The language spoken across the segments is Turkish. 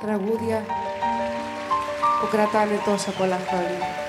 τραγούδια που κρατάνε τόσα πολλά χρόνια.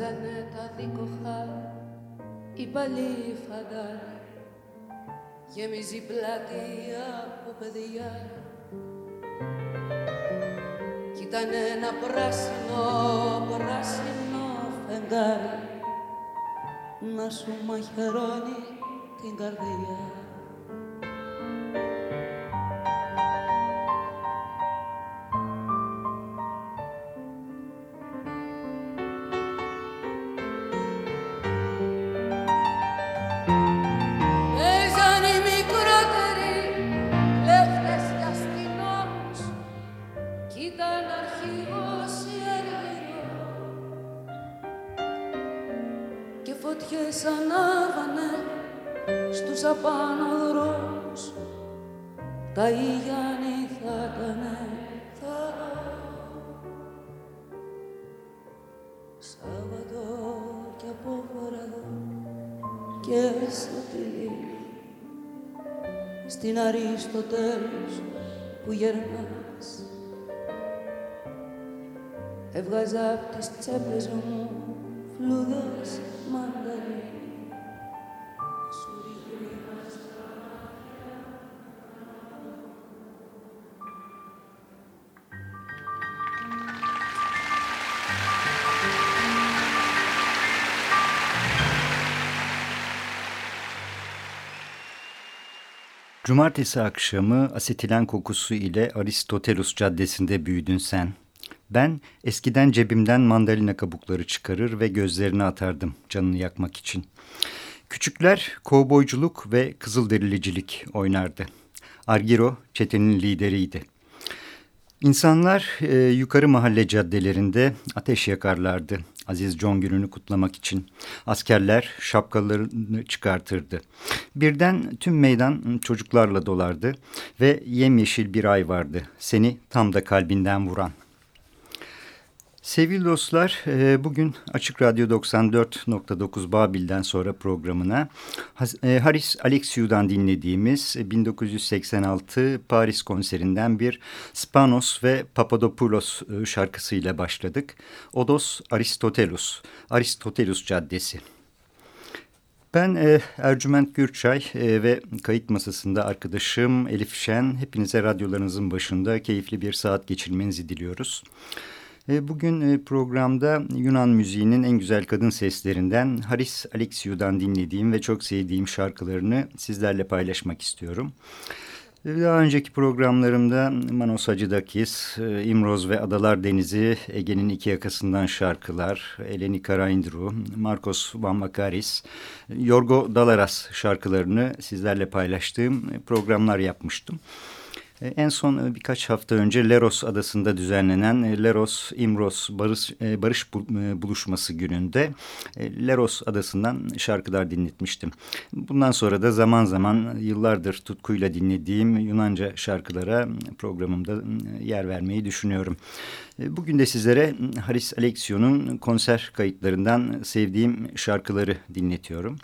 Βγάζανε τα δίκοχα οι παλιοί φαντάροι. Γεμίζει πλατεία από παιδιά. Κι ήταν ένα πράσινο, πράσινο φεγγάρι να σου μαχαιρώνει την καρδιά piernas, el glazap de esta. Cumartesi akşamı asetilen kokusu ile Aristoteles Caddesi'nde büyüdün sen. Ben eskiden cebimden mandalina kabukları çıkarır ve gözlerini atardım canını yakmak için. Küçükler kovboyculuk ve kızılderilicilik oynardı. Argiro çetenin lideriydi. İnsanlar e, yukarı mahalle caddelerinde ateş yakarlardı. Aziz John gününü kutlamak için. Askerler şapkalarını çıkartırdı. Birden tüm meydan çocuklarla dolardı ve yemyeşil bir ay vardı. Seni tam da kalbinden vuran. Sevgili dostlar, e, bugün Açık Radyo 94.9 Babil'den sonra programına e, Haris Alexiou'dan dinlediğimiz 1986 Paris konserinden bir Spanos ve Papadopoulos e, şarkısıyla başladık. Odos Aristotelos, Aristotelos Caddesi. Ben e, Ercüment Gürçay e, ve kayıt masasında arkadaşım Elif Şen. Hepinize radyolarınızın başında keyifli bir saat geçirmenizi diliyoruz. E, bugün e, programda Yunan müziğinin en güzel kadın seslerinden Haris Alexiou'dan dinlediğim ve çok sevdiğim şarkılarını sizlerle paylaşmak istiyorum. Daha önceki programlarımda Manos Hacıdakis, e, İmroz ve Adalar Denizi, Ege'nin iki yakasından şarkılar, Eleni Karaindru, Marcos Van Makaris, Yorgo Dalaras şarkılarını sizlerle paylaştığım programlar yapmıştım. E, en son e, birkaç hafta önce Leros adasında düzenlenen e, Leros İmros Barış, Barış Buluşması gününde Leros adasından şarkılar dinletmiştim. Bundan sonra da zaman zaman yıllardır tutkuyla dinlediğim Yunanca şarkılara programımda yer vermeyi düşünüyorum. Bugün de sizlere Haris Alexiou'nun konser kayıtlarından sevdiğim şarkıları dinletiyorum.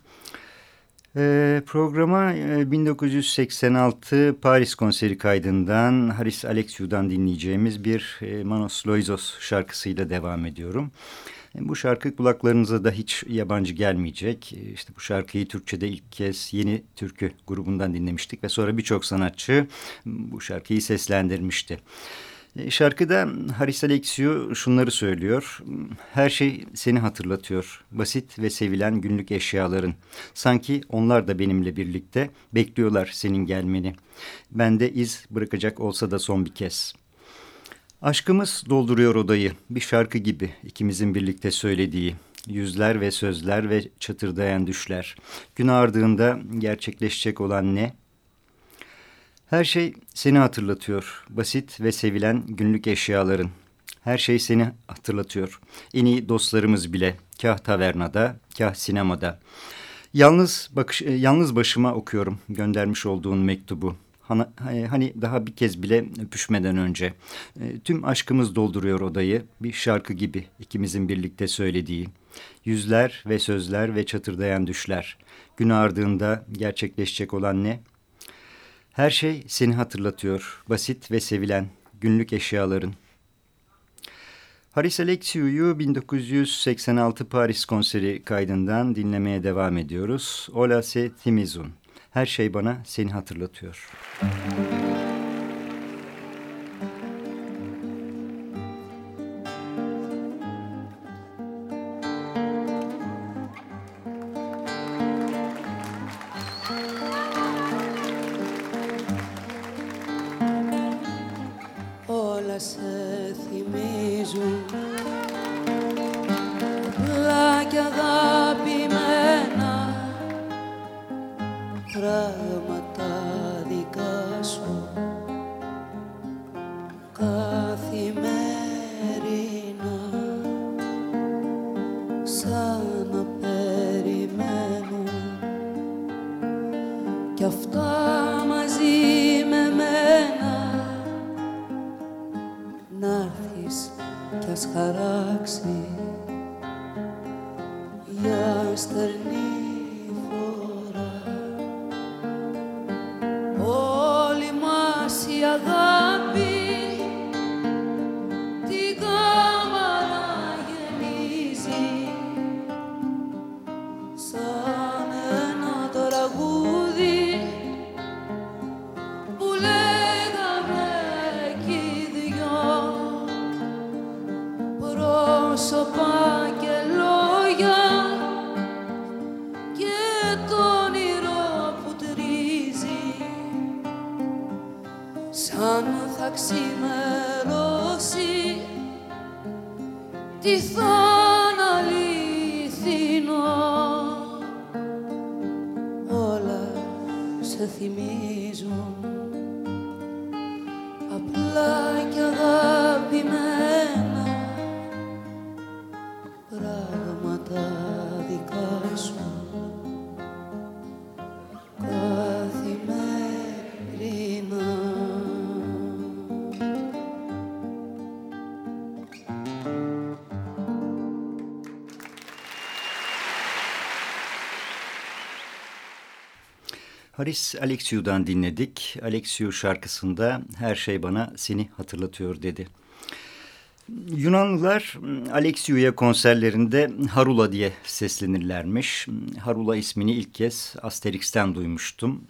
E, programa e, 1986 Paris konseri kaydından Haris Alexiou'dan dinleyeceğimiz bir e, Manos Loizos şarkısıyla devam ediyorum. E, bu şarkı kulaklarınıza da hiç yabancı gelmeyecek. E, işte bu şarkıyı Türkçe'de ilk kez Yeni Türkü grubundan dinlemiştik ve sonra birçok sanatçı bu şarkıyı seslendirmişti. E, şarkıda Haris Alexiou şunları söylüyor. Her şey seni hatırlatıyor. Basit ve sevilen günlük eşyaların. Sanki onlar da benimle birlikte bekliyorlar senin gelmeni. Ben de iz bırakacak olsa da son bir kez. Aşkımız dolduruyor odayı. Bir şarkı gibi ikimizin birlikte söylediği. Yüzler ve sözler ve çatırdayan düşler. Gün ardığında gerçekleşecek olan ne? Her şey seni hatırlatıyor. Basit ve sevilen günlük eşyaların. Her şey seni hatırlatıyor. En iyi dostlarımız bile. Kah tavernada, kah sinemada. Yalnız, bakış, e, yalnız başıma okuyorum göndermiş olduğun mektubu. Hani, hani daha bir kez bile öpüşmeden önce. E, tüm aşkımız dolduruyor odayı. Bir şarkı gibi ikimizin birlikte söylediği. Yüzler ve sözler ve çatırdayan düşler. Gün ardığında gerçekleşecek olan ne? Her şey seni hatırlatıyor. Basit ve sevilen günlük eşyaların. Haris Alexiou'yu 1986 Paris konseri kaydından dinlemeye devam ediyoruz. Ola se timizun. Her şey bana seni hatırlatıyor. Müzik σε θυμίζουν απλά και. Haris Alexiou'dan dinledik. Alexiou şarkısında her şey bana seni hatırlatıyor dedi. Yunanlılar Alexiou'ya konserlerinde Harula diye seslenirlermiş. Harula ismini ilk kez Asterix'ten duymuştum.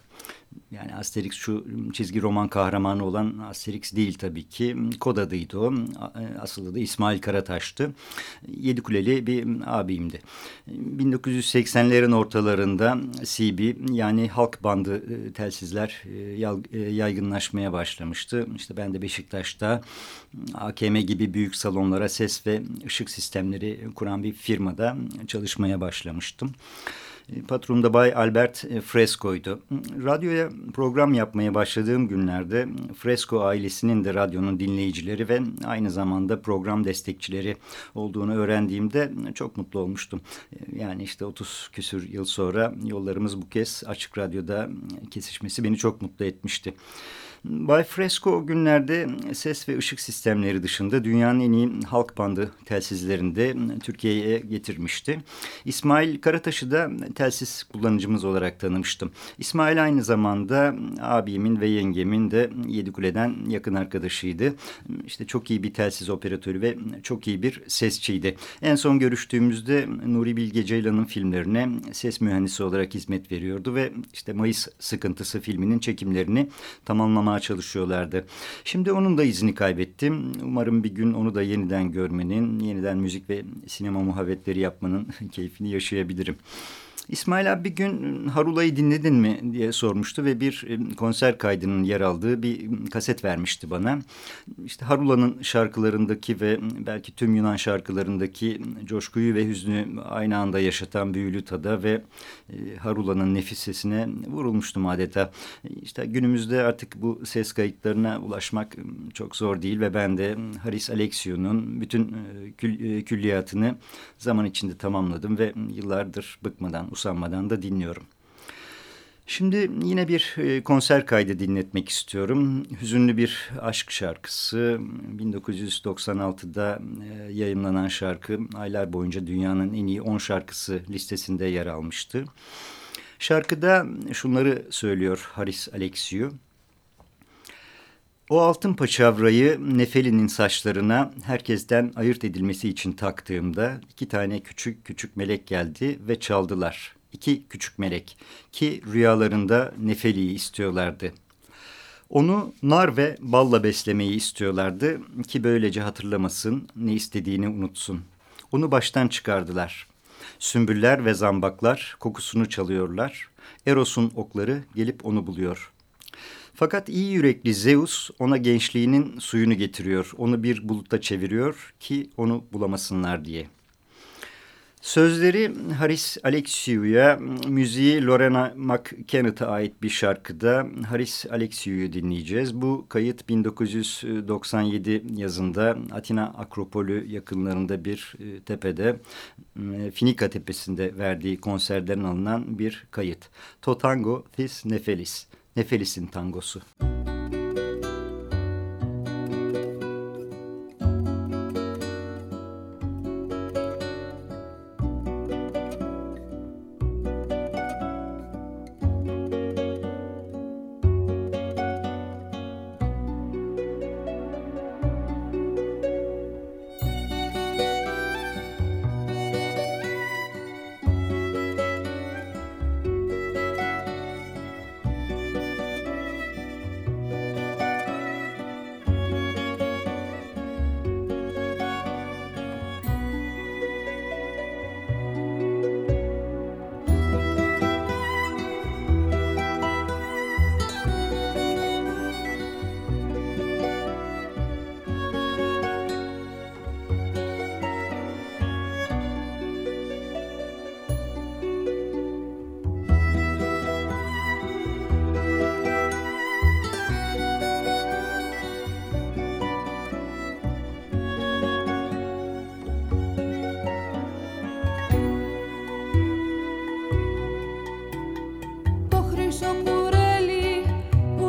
Yani Asterix şu çizgi roman kahramanı olan Asterix değil tabii ki. Kod adıydı o. Asıl adı İsmail Karataş'tı. Yedi Kuleli bir abimdi. 1980'lerin ortalarında CB yani halk bandı e, telsizler e, e, yaygınlaşmaya başlamıştı. İşte ben de Beşiktaş'ta AKM gibi büyük salonlara ses ve ışık sistemleri kuran bir firmada çalışmaya başlamıştım. Patronum Bay Albert e, Fresco'ydu. Radyoya program yapmaya başladığım günlerde Fresco ailesinin de radyonun dinleyicileri ve aynı zamanda program destekçileri olduğunu öğrendiğimde çok mutlu olmuştum. Yani işte 30 küsür yıl sonra yollarımız bu kez Açık Radyo'da kesişmesi beni çok mutlu etmişti. Bay Fresco o günlerde ses ve ışık sistemleri dışında dünyanın en iyi halk bandı telsizlerinde Türkiye'ye getirmişti. İsmail Karataş'ı da telsiz kullanıcımız olarak tanımıştım. İsmail aynı zamanda abimin ve yengemin de Yedikule'den yakın arkadaşıydı. İşte çok iyi bir telsiz operatörü ve çok iyi bir sesçiydi. En son görüştüğümüzde Nuri Bilge Ceylan'ın filmlerine ses mühendisi olarak hizmet veriyordu ve işte Mayıs Sıkıntısı filminin çekimlerini tamamlamaya bulmaya çalışıyorlardı. Şimdi onun da izini kaybettim. Umarım bir gün onu da yeniden görmenin, yeniden müzik ve sinema muhabbetleri yapmanın keyfini yaşayabilirim. İsmail abi bir gün Harula'yı dinledin mi diye sormuştu ve bir e, konser kaydının yer aldığı bir kaset vermişti bana. İşte Harula'nın şarkılarındaki ve belki tüm Yunan şarkılarındaki coşkuyu ve hüznü aynı anda yaşatan büyülü tada ve Harula'nın nefis sesine vurulmuştum adeta. İşte günümüzde artık bu ses kayıtlarına ulaşmak çok zor değil ve ben de Haris Alexiou'nun bütün kül, külliyatını zaman içinde tamamladım ve yıllardır bıkmadan usanmadan da dinliyorum. Şimdi yine bir e, konser kaydı dinletmek istiyorum. Hüzünlü bir aşk şarkısı. 1996'da e, yayınlanan şarkı aylar boyunca dünyanın en iyi 10 şarkısı listesinde yer almıştı. Şarkıda şunları söylüyor Haris Alexiou. O altın paçavrayı Nefeli'nin saçlarına herkesten ayırt edilmesi için taktığımda iki tane küçük küçük melek geldi ve çaldılar. İki küçük melek ki rüyalarında Nefeli'yi istiyorlardı. Onu nar ve balla beslemeyi istiyorlardı ki böylece hatırlamasın, ne istediğini unutsun. Onu baştan çıkardılar. Sümbüller ve zambaklar kokusunu çalıyorlar. Eros'un okları gelip onu buluyor.'' Fakat iyi yürekli Zeus ona gençliğinin suyunu getiriyor. Onu bir bulutta çeviriyor ki onu bulamasınlar diye. Sözleri Haris Alexiou'ya, müziği Lorena McKennett'a ait bir şarkıda Haris Alexiou'yu dinleyeceğiz. Bu kayıt 1997 yazında Atina Akropolü yakınlarında bir e, tepede, Finika Tepesi'nde verdiği konserden alınan bir kayıt. Totango This Nefelis. Nefelis'in tangosu.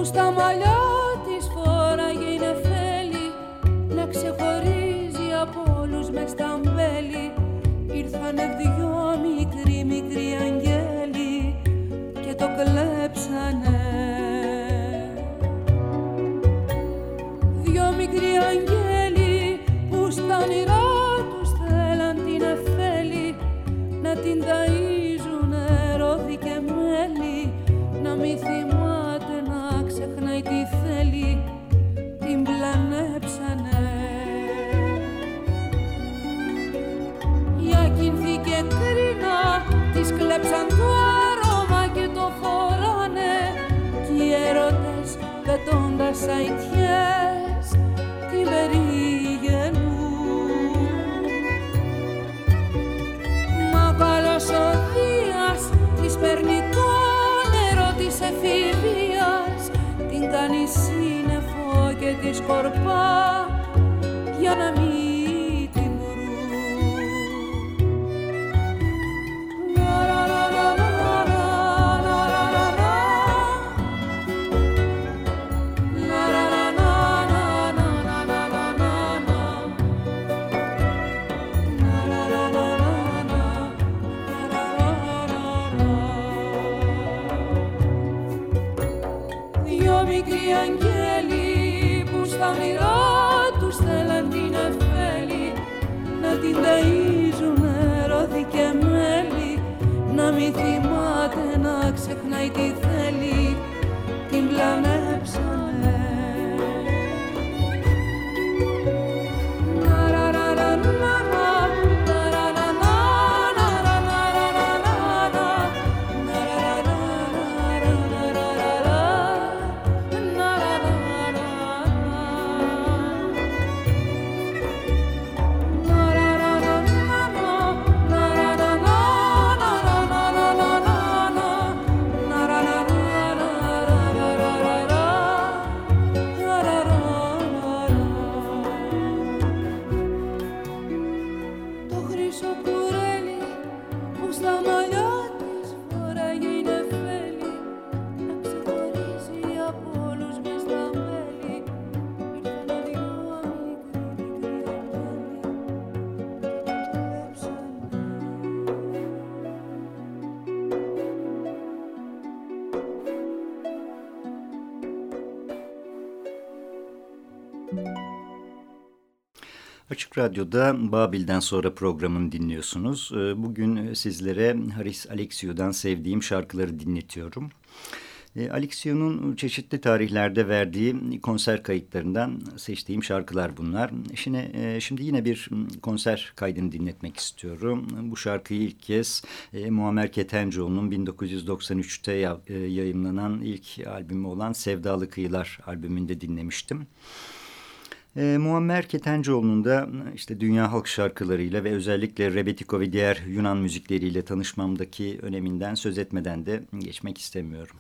στα μαλλιά της φοράγε είναι φέλη να ξεχωρίζει από όλους μες στα μπέλη. Ήρθανε δυο σαν το άρωμα και το φοράνε Κι οι έρωτες πετώντας αητιές Την περιγενούν Μα καλός ο Δίας της παίρνει το νερό της εφηβείας Την κάνει σύννεφο και τη σκορπά Για να μην μη θυμάται να ξεχνάει τη Radyo'da Babil'den sonra programını dinliyorsunuz. Ee, bugün sizlere Haris Alexiou'dan sevdiğim şarkıları dinletiyorum. Ee, Alexiou'nun çeşitli tarihlerde verdiği konser kayıtlarından seçtiğim şarkılar bunlar. Şimdi, e, şimdi yine bir konser kaydını dinletmek istiyorum. Bu şarkıyı ilk kez e, Muammer Ketencoğlu'nun 1993'te e, yayınlanan ilk albümü olan Sevdalı Kıyılar albümünde dinlemiştim. E, Muammer Ketencoğlu'nun da işte dünya halk şarkılarıyla ve özellikle Rebetiko ve diğer Yunan müzikleriyle tanışmamdaki öneminden söz etmeden de geçmek istemiyorum.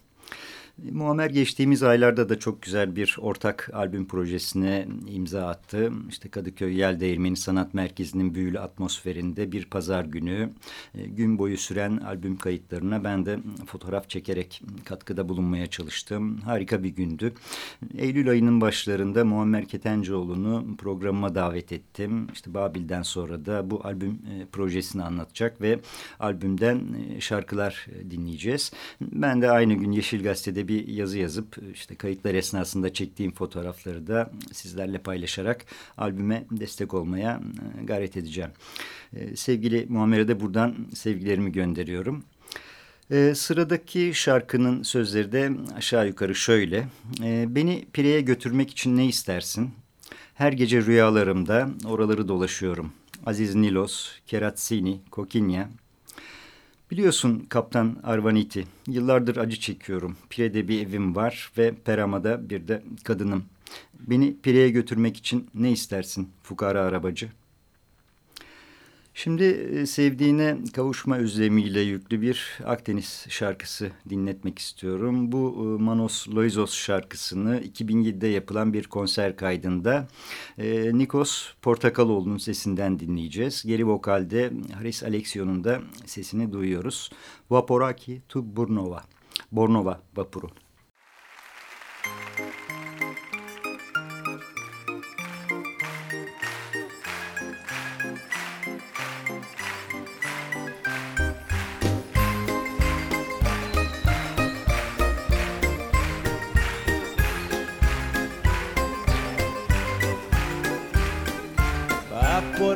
Muammer geçtiğimiz aylarda da çok güzel bir ortak albüm projesine imza attı. İşte Kadıköy Yel Değirmeni Sanat Merkezi'nin büyülü atmosferinde bir pazar günü e, gün boyu süren albüm kayıtlarına ben de fotoğraf çekerek katkıda bulunmaya çalıştım. Harika bir gündü. Eylül ayının başlarında Muammer Ketencoğlu'nu programıma davet ettim. İşte Babil'den sonra da bu albüm e, projesini anlatacak ve albümden e, şarkılar dinleyeceğiz. Ben de aynı gün Yeşil Gazete'de bir yazı yazıp işte kayıtlar esnasında çektiğim fotoğrafları da sizlerle paylaşarak albüme destek olmaya e, gayret edeceğim. E, sevgili Muammer'e de buradan sevgilerimi gönderiyorum. Ee, sıradaki şarkının sözleri de aşağı yukarı şöyle. Ee, beni Pire'ye götürmek için ne istersin? Her gece rüyalarımda oraları dolaşıyorum. Aziz Nilos, Keratsini, Kokinya, Biliyorsun Kaptan Arvaniti, yıllardır acı çekiyorum. Pire'de bir evim var ve Perama'da bir de kadınım. Beni Pire'ye götürmek için ne istersin fukara arabacı? Şimdi e, sevdiğine kavuşma özlemiyle yüklü bir Akdeniz şarkısı dinletmek istiyorum. Bu e, Manos Loizos şarkısını 2007'de yapılan bir konser kaydında e, Nikos Portakaloğlu'nun sesinden dinleyeceğiz. Geri vokalde Haris Alexio'nun da sesini duyuyoruz. Vaporaki tu Burnova, Bornova vapuru.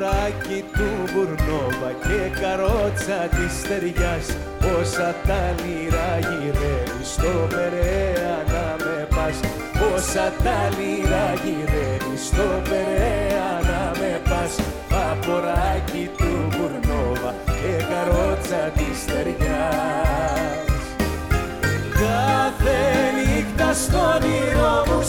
Ποράκι του Μπουρνόβα και καρότσα της στεριάς Πόσα τα λίρα γυρεύει στο Περέα να με πας. Πόσα τα λίρα γυρεύει στο Περέα να με πας. Παποράκι του Μπουρνόβα και καρότσα της στεριάς Κάθε νύχτα στον όνειρό μου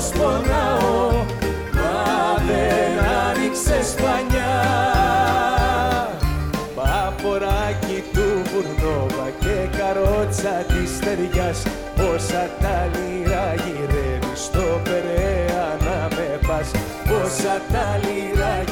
στεριά ναό Μα δεν άνοιξες πανιά Παποράκι του Μπουρνόβα και καρότσα της ταιριάς Πόσα τα λίρα γυρεύει στο Περέα να με πας. Πόσα τα λίρα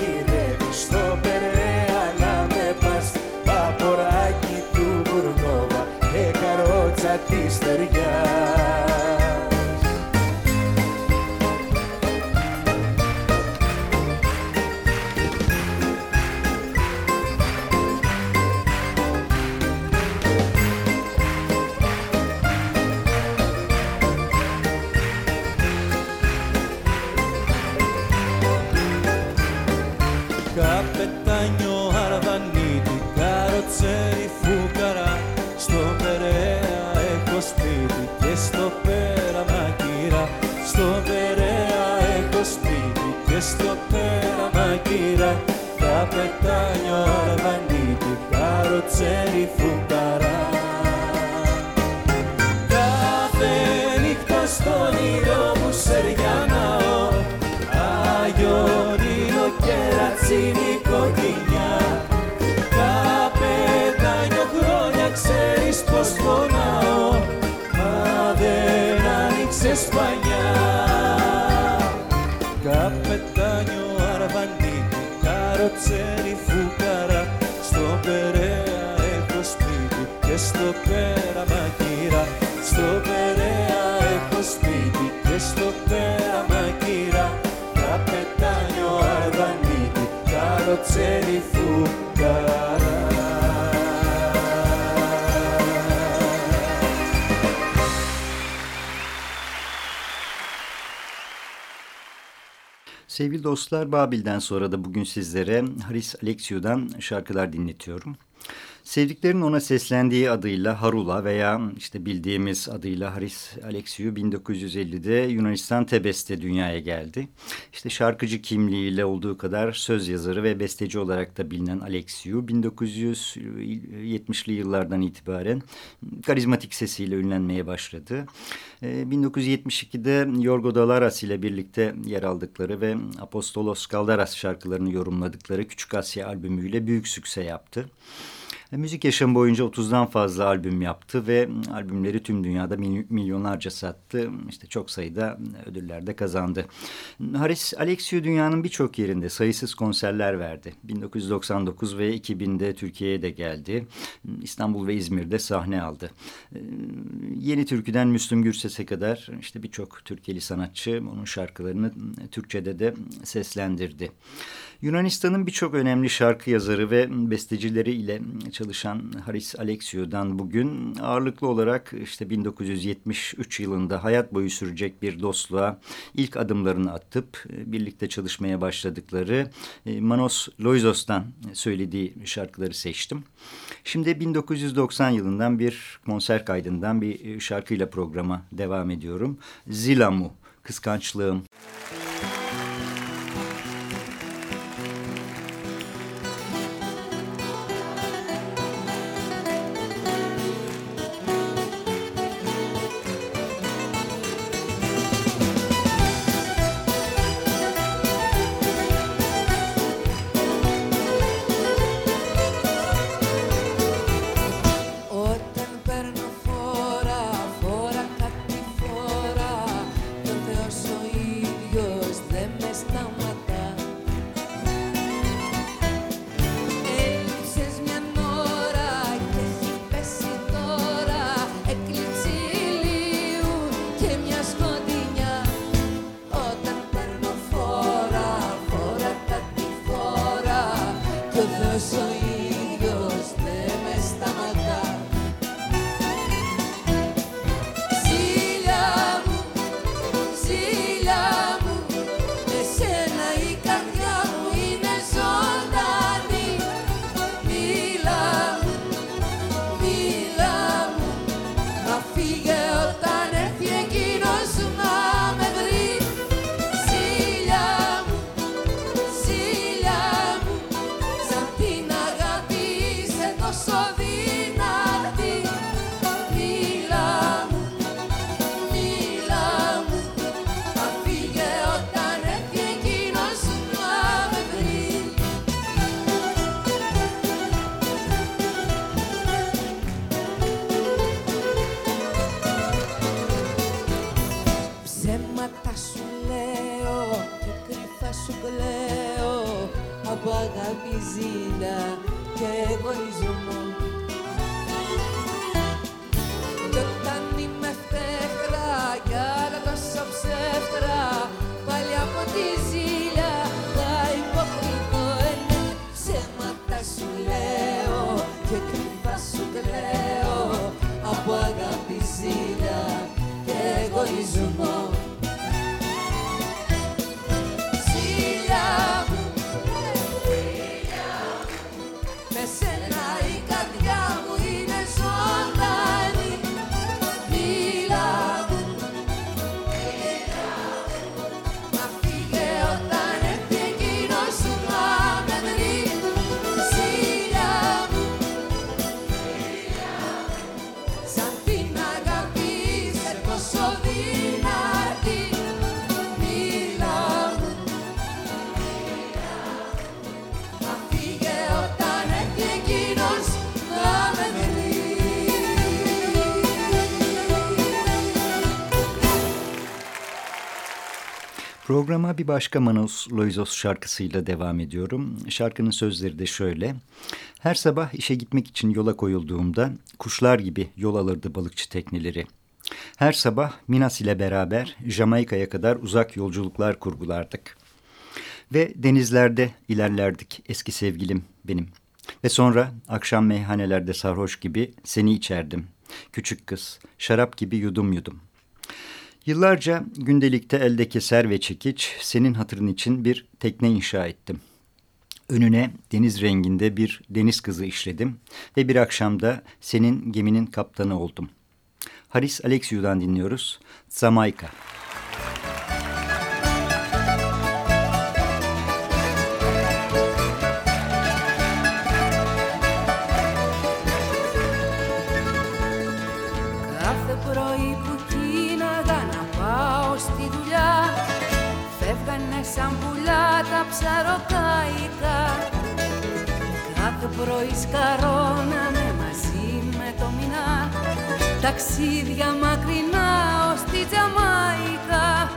πέραμα στο περέα έχω σπίτι και στο πέραμα κύρα τα πετάνιο αρβανίτη, καροτσέρι φουταρά. Κάθε νύχτα στον ήλιο μου σεριανάω, αγιονίο και seni Sevgili dostlar Babil'den sonra da bugün sizlere Haris Alexiou'dan şarkılar dinletiyorum. Sevdiklerin ona seslendiği adıyla Harula veya işte bildiğimiz adıyla Haris Alexiou 1950'de Yunanistan Tebes'te dünyaya geldi. İşte şarkıcı kimliğiyle olduğu kadar söz yazarı ve besteci olarak da bilinen Alexiou 1970'li yıllardan itibaren karizmatik sesiyle ünlenmeye başladı. 1972'de ee, Yorgo Dalaras ile birlikte yer aldıkları ve Apostolos Kaldaras şarkılarını yorumladıkları Küçük Asya albümüyle büyük sükse yaptı. Müzik yaşamı boyunca 30'dan fazla albüm yaptı ve albümleri tüm dünyada milyonlarca sattı. İşte çok sayıda ödüller de kazandı. Haris Alexiou dünyanın birçok yerinde sayısız konserler verdi. 1999 ve 2000'de Türkiye'ye de geldi. İstanbul ve İzmir'de sahne aldı. Yeni türküden Müslüm Gürses'e kadar işte birçok Türkiye'li sanatçı onun şarkılarını Türkçe'de de seslendirdi. Yunanistan'ın birçok önemli şarkı yazarı ve bestecileri ile çalışan Haris Alexiou'dan bugün ağırlıklı olarak işte 1973 yılında hayat boyu sürecek bir dostluğa ilk adımlarını atıp e, birlikte çalışmaya başladıkları e, Manos Loizos'tan söylediği şarkıları seçtim. Şimdi 1990 yılından bir konser kaydından bir e, şarkıyla programa devam ediyorum. Zilamu, Kıskançlığım. Müzik και εγωισμό Κι όταν είμαι φτέχτρα κι άλλα τόσα ψεύτρα πάλι από τη ζήλια θα υποκριθώ είναι ψέματα σου λέω και κρυφά σου κλαίω. Από αγάπη ζήλια και εγωισμό Programa bir başka Manos Loizos şarkısıyla devam ediyorum. Şarkının sözleri de şöyle. Her sabah işe gitmek için yola koyulduğumda kuşlar gibi yol alırdı balıkçı tekneleri. Her sabah Minas ile beraber Jamaika'ya kadar uzak yolculuklar kurgulardık. Ve denizlerde ilerlerdik eski sevgilim benim. Ve sonra akşam meyhanelerde sarhoş gibi seni içerdim. Küçük kız, şarap gibi yudum yudum. Yıllarca gündelikte elde keser ve çekiç senin hatırın için bir tekne inşa ettim. Önüne deniz renginde bir deniz kızı işledim ve bir akşamda senin geminin kaptanı oldum. Haris Alexiou'dan dinliyoruz. Zamayka. Κάθε σαν πουλά τα Κάθε πρωί Ταξίδια μακρινά ως τη Τζαμαϊκά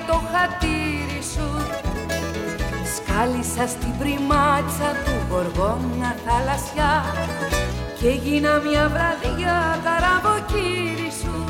για το χατήρι σου. Σκάλισα στην πριμάτσα του γοργόνα θαλασσιά Και έγινα μια βραδιά καραβοκύρι σου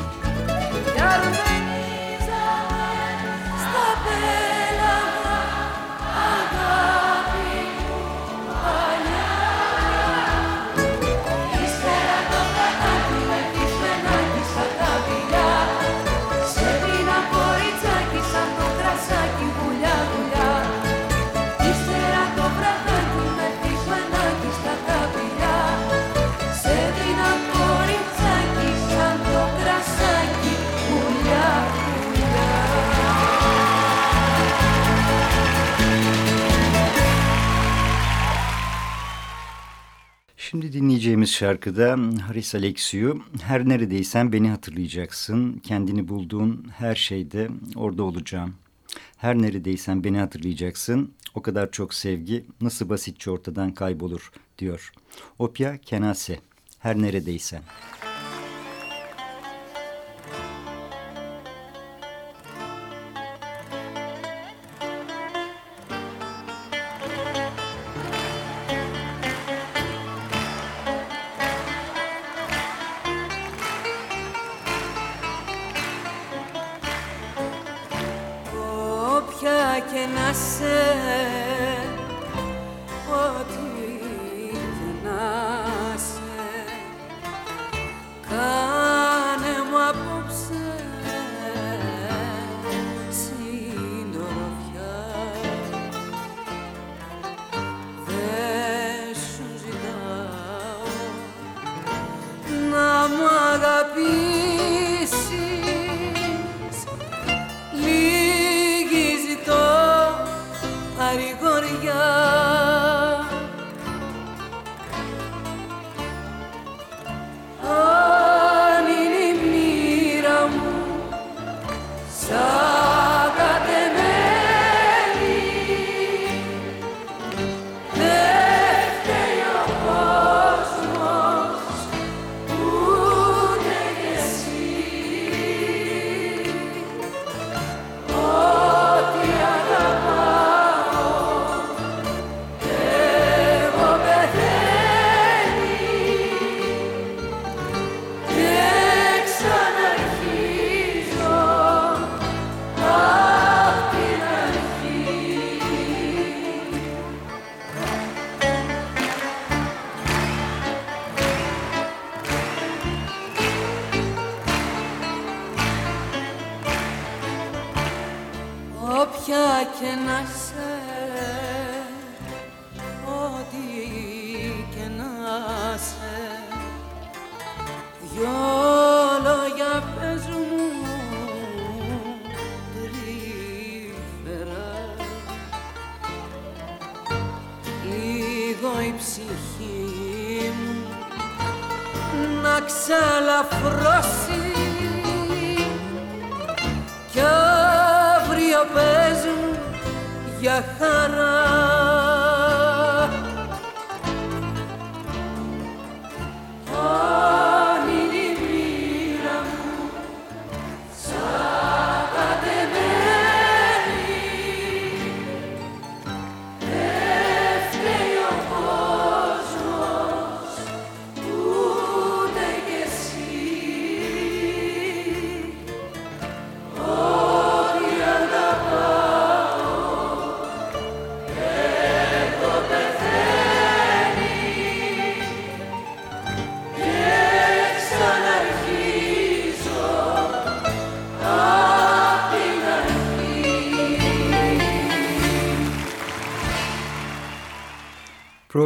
Şimdi dinleyeceğimiz şarkıda Haris Alexiou, her neredeysen beni hatırlayacaksın, kendini bulduğun her şeyde orada olacağım. Her neredeysen beni hatırlayacaksın, o kadar çok sevgi nasıl basitçe ortadan kaybolur diyor. Opya Kenase, her neredeysen. Her. Και να σε, Afro.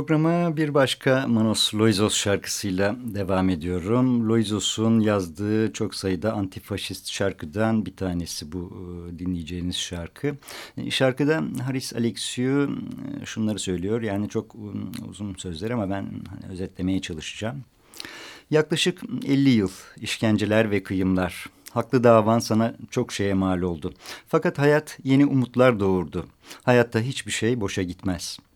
Programa bir başka Manos Loizos şarkısıyla devam ediyorum. Loizos'un yazdığı çok sayıda antifaşist şarkıdan bir tanesi bu e, dinleyeceğiniz şarkı. E, şarkıda Haris Alexiou e, şunları söylüyor. Yani çok uzun sözler ama ben hani özetlemeye çalışacağım. Yaklaşık 50 yıl işkenceler ve kıyımlar. Haklı davan sana çok şeye mal oldu. Fakat hayat yeni umutlar doğurdu. Hayatta hiçbir şey boşa gitmez.''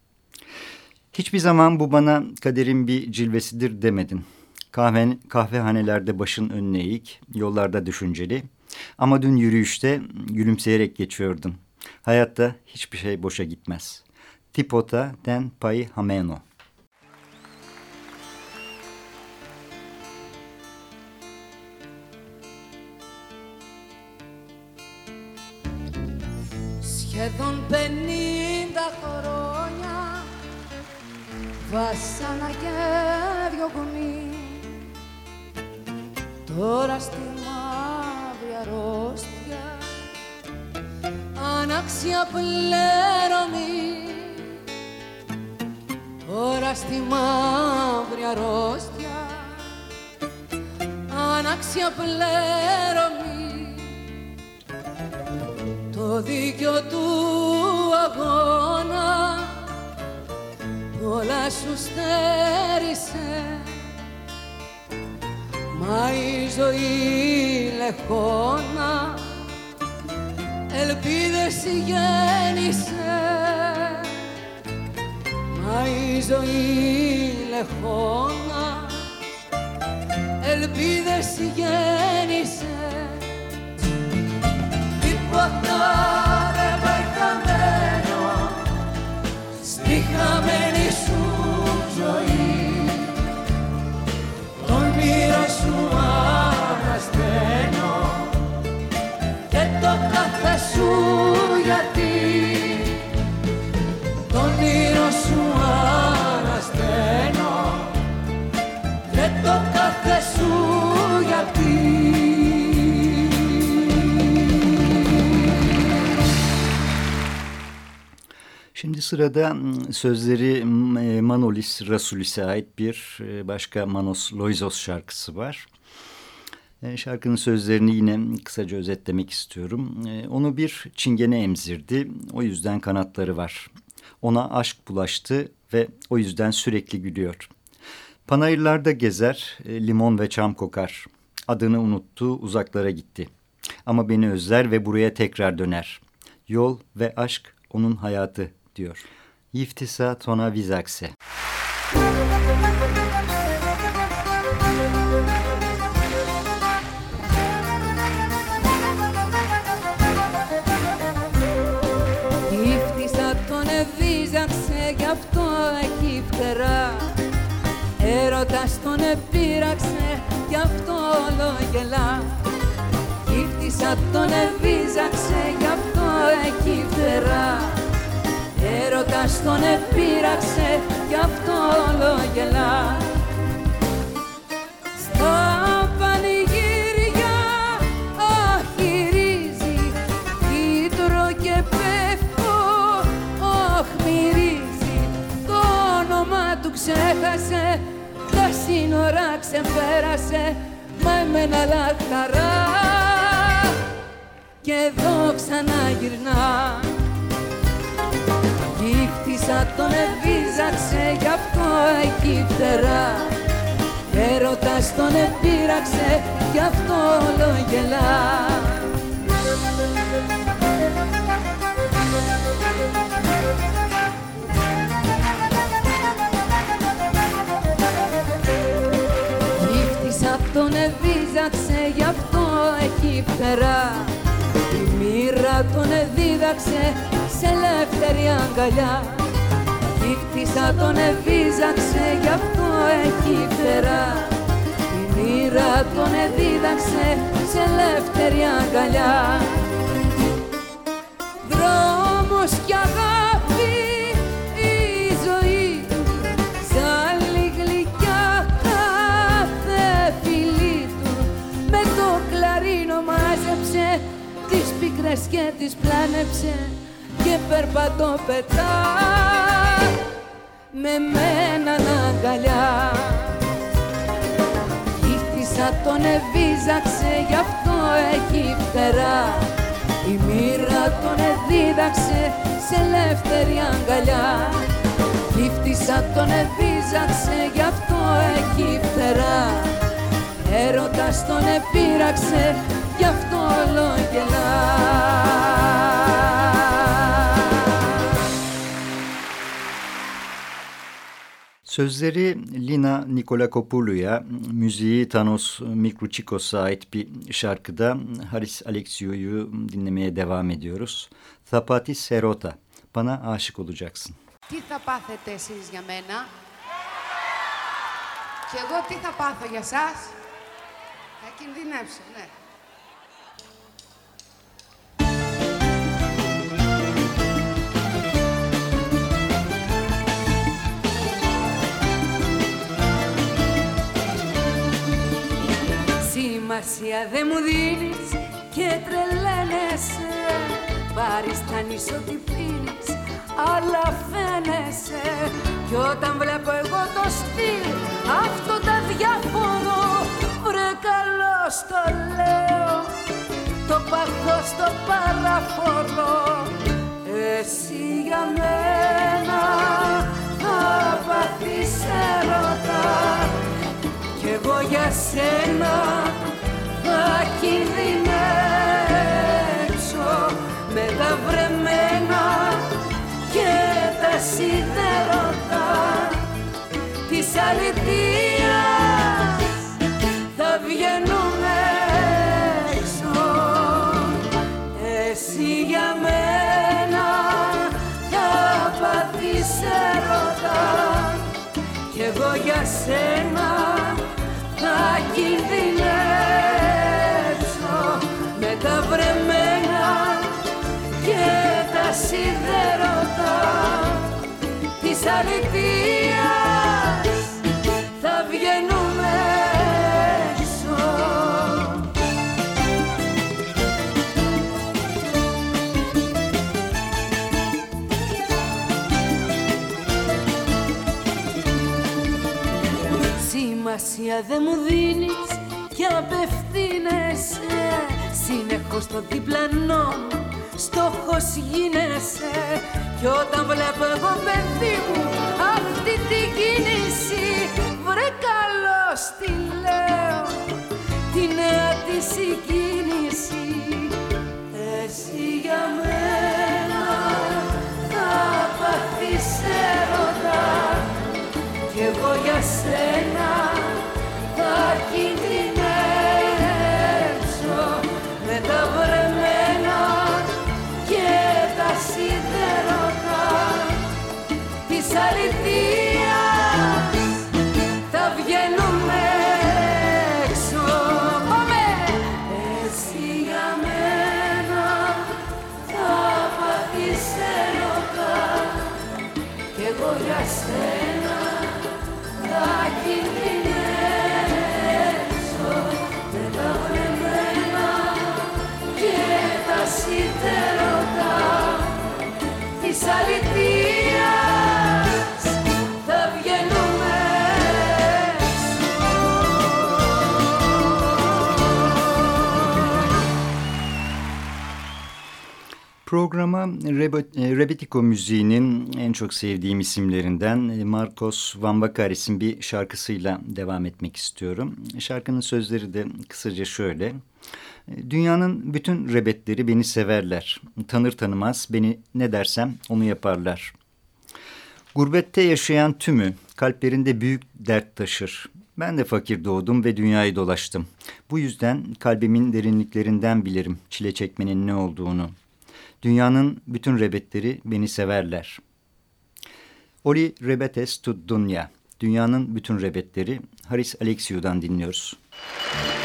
Hiçbir zaman bu bana kaderin bir cilvesidir demedin. Kahven, kahvehanelerde başın önüne eğik, yollarda düşünceli. Ama dün yürüyüşte gülümseyerek geçiyordun. Hayatta hiçbir şey boşa gitmez. Tipota den pai hameno. Πλέρωμη Το δίκιο του αγώνα όλα σου στέρισε. Μα η ζωή λεχόνα ελπίδες γέννησε Μα η ζωή λεχόνα ότι δεν συγέννησε τίποτα Şimdi sırada sözleri Manolis Rasulis'e ait bir başka Manos Loizos şarkısı var. E, şarkının sözlerini yine kısaca özetlemek istiyorum. E, onu bir çingene emzirdi. O yüzden kanatları var. Ona aşk bulaştı ve o yüzden sürekli gülüyor. Panayırlarda gezer, e, limon ve çam kokar. Adını unuttu, uzaklara gitti. Ama beni özler ve buraya tekrar döner. Yol ve aşk onun hayatı diyor. Yiftisa Tona Vizakse. Müzik Έρωτας τον επήραξε κι αυτό όλο γελά Κύφτησα τον εβίζαξε γι' αυτό εκεί φτερά Έρωτας τον επίραξε κι αυτό όλο γελά Στα πανηγύρια αχυρίζει Κίτρο και πέφτω οχμυρίζει Το όνομα του ξέχασε τα σύνορα ξεπέρασε Μα εμένα λαχταρά και εδώ ξαναγυρνά. Γύφτησα τον εβίζαξε Γι' αυτό έχει φτερά. Έρωτας τον επήραξε Γι' αυτό όλο γελά τον εδίδαξε γι' αυτό έχει φτερά. Η μοίρα τον εδίδαξε σε ελεύθερη αγκαλιά Κύφτησα τον εβίζαξε γι' αυτό έχει φτερά. Η μοίρα τον εδίδαξε σε ελεύθερη αγκαλιά. Δρόμος κι αγάπη πίκρες και τις πλάνεψε και περπατώ πετά με μένα αγκαλιά. Γύφτησα τον εβίζαξε γι' αυτό έχει φτερά. Η μοίρα τον εδίδαξε σε ελεύθερη αγκαλιά. Γύφτησα τον εβίζαξε γι' αυτό έχει φτερά. Έρωτας τον επήραξε γι' αυτό όλο Sözleri Lina Nikolakopoulou'ya, müziği Thanos Mikrochikos'a ait bir şarkıda Haris Alexiou'yu dinlemeye devam ediyoruz. Thapati Serota, bana aşık olacaksın. Τι θα πάθετε εσείς για μένα και εγώ τι θα πάθω για σας. Θα κινδυνεύσω, ναι. Σημασία δεν μου δίνεις και τρελαίνεσαι. Παριστάνεις ό,τι πίνεις αλλά φαίνεσαι. Κι όταν βλέπω εγώ το στυλ αυτό τα διάφορο Βρε καλό το λέω. Το παχώ στο παραφορό Εσύ για μένα θα πάθεις έρωτα κι εγώ για σένα θα κινδυνεύσω με τα βρεμένα και τα σιδερώτα της αληθείας. Θα βγαίνουμε έξω. Εσύ για μένα θα πάθεις έρωτα. Κι εγώ για σένα θα κινδυνεύσω σιδερώτα της αληθείας θα βγαίνουμε έξω. Σημασία δεν μου δίνεις και απευθύνεσαι Συνεχώς στο διπλανό στόχος γίνεσαι. Κι όταν βλέπω εγώ παιδί μου αυτή την κίνηση Βρε καλώς τη λέω. Τη νέα της συγκίνηση. Εσύ για μένα θα πάθεις έρωτα. Κι εγώ για σένα θα κινδυνεύσω. Με τα βρεμένα salirte Programa e, Rebetiko müziğinin en çok sevdiğim isimlerinden e, Marcos Van Vakaris'in bir şarkısıyla devam etmek istiyorum. Şarkının sözleri de kısaca şöyle. E, dünyanın bütün rebetleri beni severler. Tanır tanımaz beni ne dersem onu yaparlar. Gurbette yaşayan tümü kalplerinde büyük dert taşır. Ben de fakir doğdum ve dünyayı dolaştım. Bu yüzden kalbimin derinliklerinden bilirim çile çekmenin ne olduğunu. Dünyanın bütün rebetleri beni severler. Oli rebetes tu dunya. Dünyanın bütün rebetleri Haris Alexiou'dan dinliyoruz. Müzik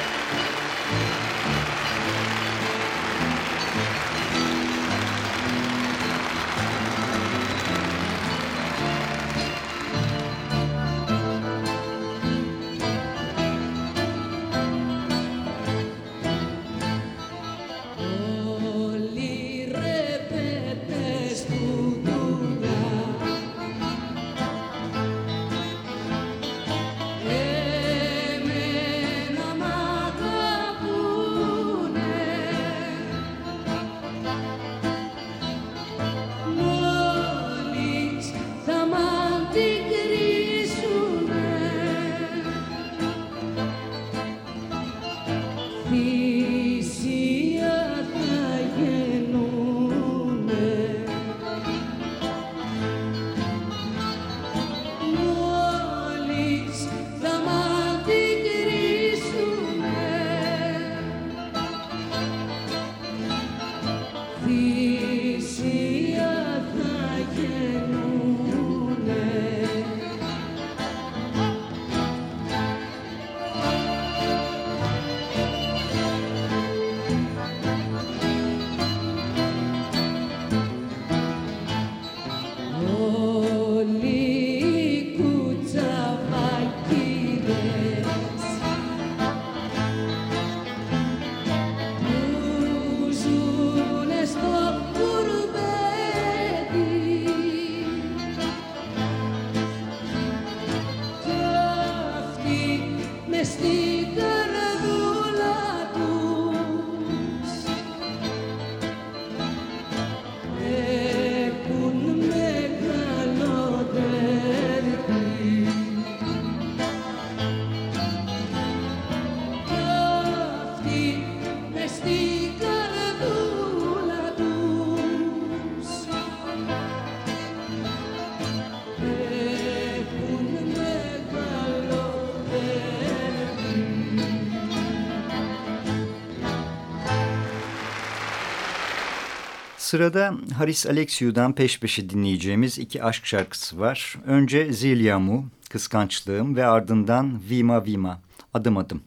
Sırada Haris Alexiou'dan peş peşe dinleyeceğimiz iki aşk şarkısı var. Önce Zilyamu, Kıskançlığım ve ardından Vima Vima, Adım Adım.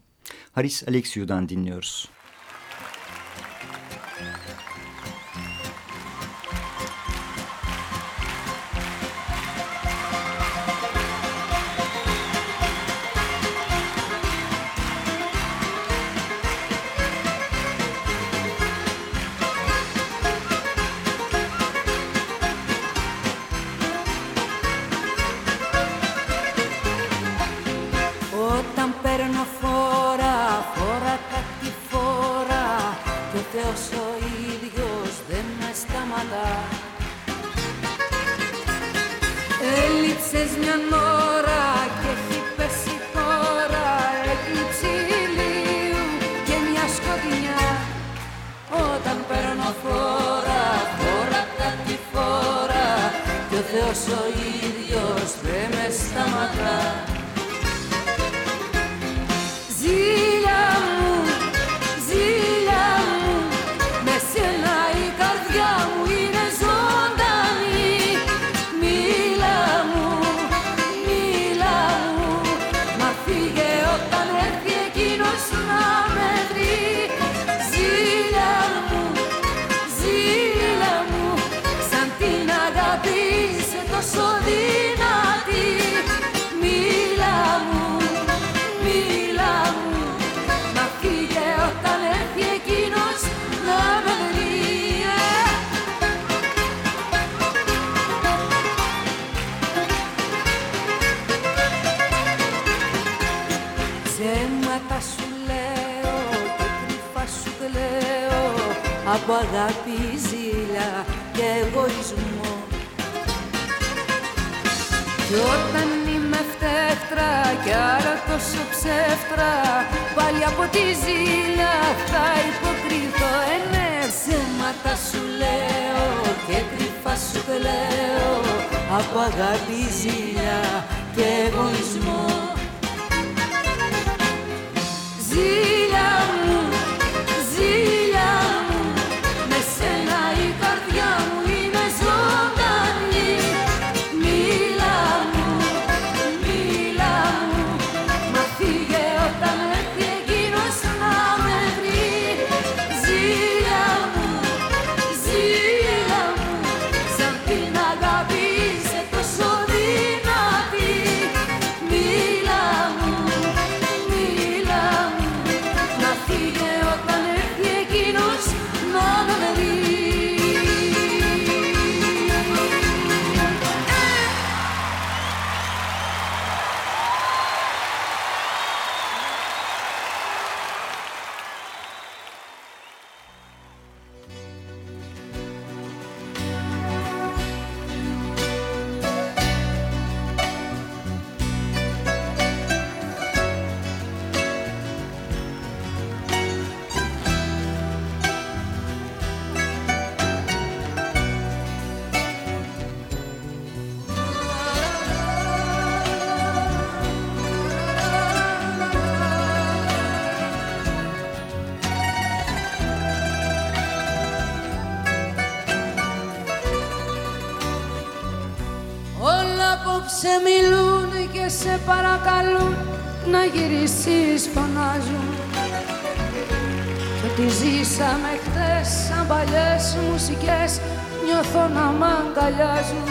Haris Alexiou'dan dinliyoruz. Είχες μια ώρα και έχει πέσει τώρα έκλειψη ηλίου και μια σκοτεινιά. Όταν παίρνω φόρα, φόρα κάτι φόρα και ο Θεός ο ίδιος δεν με σταματά. Από αγάπη, ζήλια και εγωισμό. Κι όταν είμαι φτέφτρα κι άρα τόσο ψεύτρα πάλι από τη ζήλια θα υποκριθώ ενέ ψέματα σου λέω και κρυφά σου κλαίω. Από αγάπη, ζήλια και εγωισμό. Ζήλια παλιές μουσικές νιώθω να μ' αγκαλιάζουν.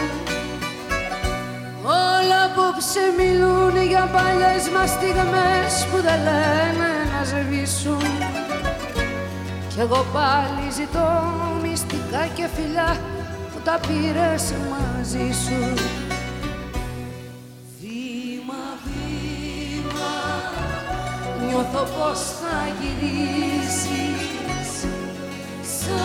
Όλα απόψε μιλούν για παλιές μας στιγμές που δεν λένε να σβήσουν. Κι εγώ πάλι ζητώ μυστικά και φιλιά που τα πήρες μαζί σου. Βήμα, βήμα, νιώθω πως θα γυρίσεις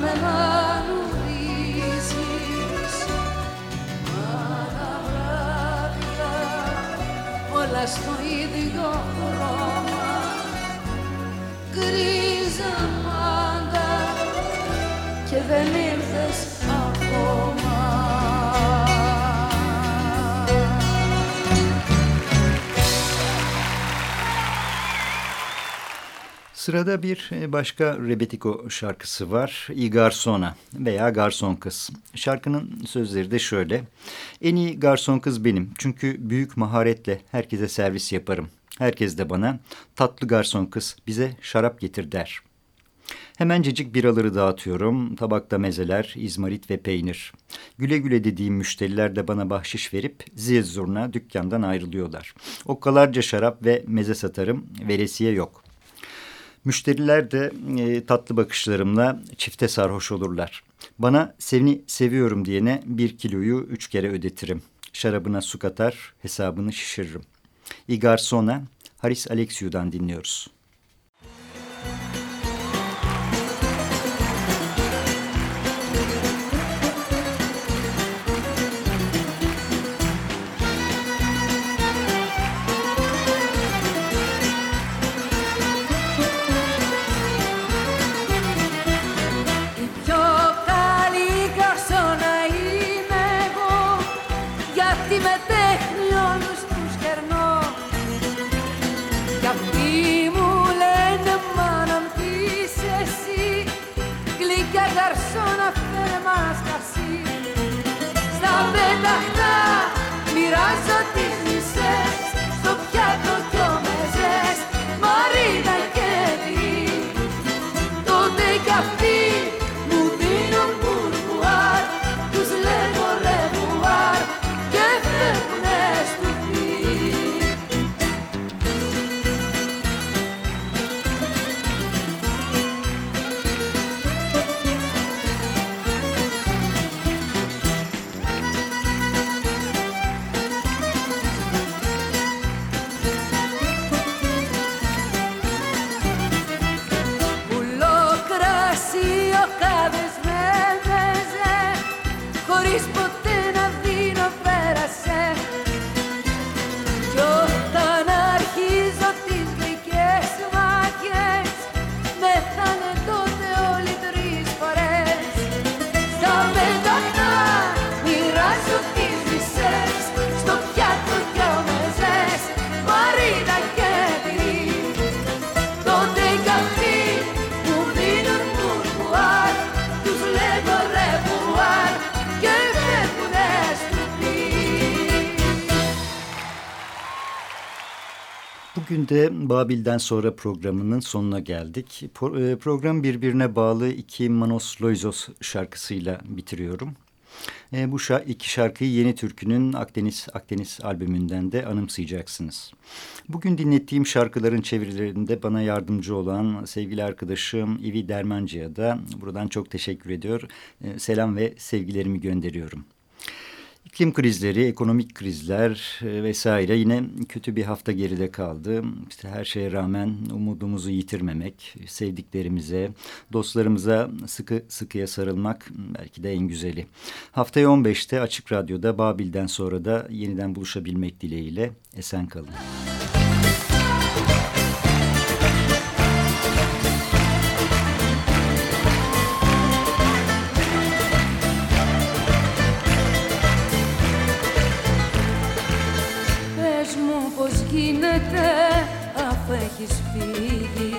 με αναλουρίσεις Μα τα βράδια όλα στο ίδιο χρώμα. Γκρίζα πάντα και δεν Sırada bir e, başka Rebetiko şarkısı var. I Garsona veya Garson Kız. Şarkının sözleri de şöyle. En iyi garson kız benim. Çünkü büyük maharetle herkese servis yaparım. Herkes de bana tatlı garson kız bize şarap getir der. Hemencecik biraları dağıtıyorum. Tabakta mezeler, izmarit ve peynir. Güle güle dediğim müşteriler de bana bahşiş verip zil dükkandan ayrılıyorlar. Okkalarca şarap ve meze satarım. Veresiye yok. Müşteriler de e, tatlı bakışlarımla çifte sarhoş olurlar. Bana seni seviyorum diyene bir kiloyu üç kere ödetirim. Şarabına su katar, hesabını şişiririm. Igar Sona, Haris Alexiou'dan dinliyoruz. Bugün de Babil'den sonra programının sonuna geldik. E, program birbirine bağlı iki Manos Loizos şarkısıyla bitiriyorum. E, bu iki şarkıyı Yeni Türkü'nün Akdeniz Akdeniz albümünden de anımsayacaksınız. Bugün dinlettiğim şarkıların çevirilerinde bana yardımcı olan sevgili arkadaşım İvi Dermancı'ya da buradan çok teşekkür ediyor. E, selam ve sevgilerimi gönderiyorum. İklim krizleri, ekonomik krizler e, vesaire yine kötü bir hafta geride kaldı. İşte her şeye rağmen umudumuzu yitirmemek, sevdiklerimize, dostlarımıza sıkı sıkıya sarılmak belki de en güzeli. Haftaya 15'te Açık Radyo'da Babil'den sonra da yeniden buluşabilmek dileğiyle esen kalın. Έχεις φύγει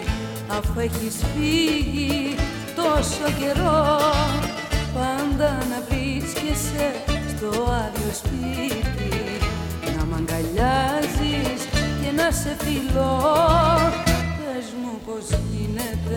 αφού έχεις φύγει τόσο καιρό. Πάντα να βρίσκεσαι στο άδειο σπίτι να μ' αγκαλιάζεις και να σε φιλώ. Πες μου πως γίνεται